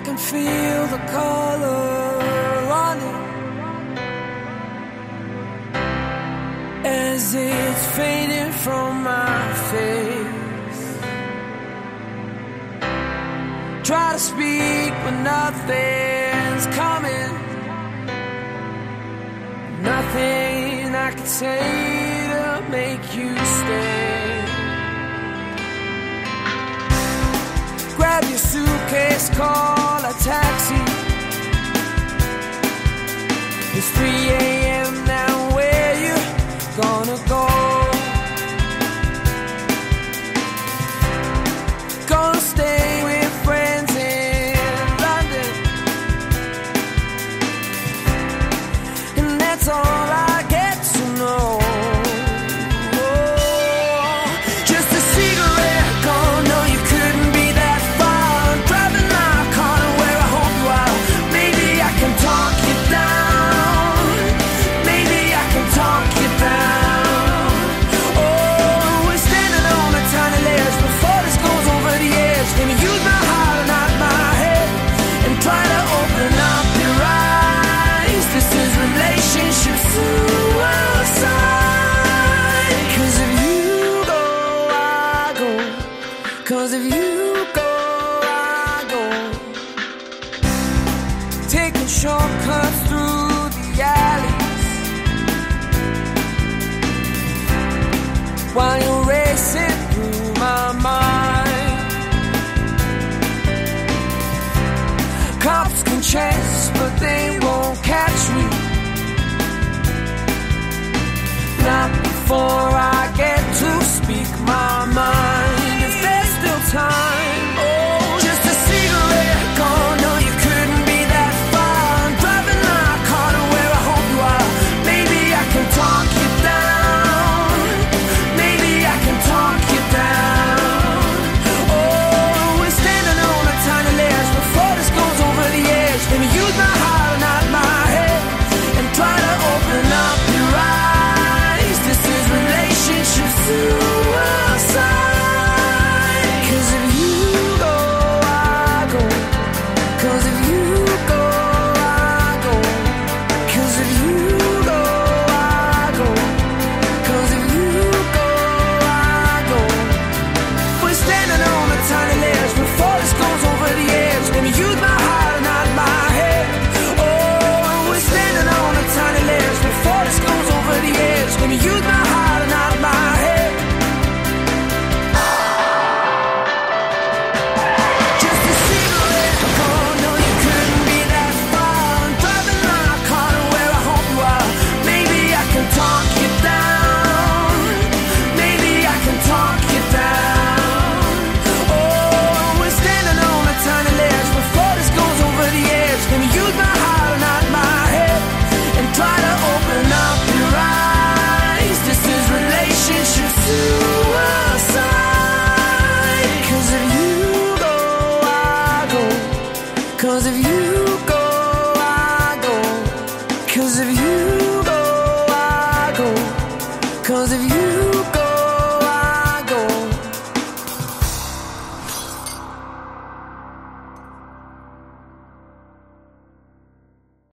I can feel the color running as it's fading from my face. Try to speak, but nothing's coming. Nothing I can say to make you stay. Grab your suitcase, call It's 3 a.m. Cause if you go, I go. Taking shortcuts through the alleys while you're racing through my mind. Cops can chase, but they won't catch me. Not before Cause if you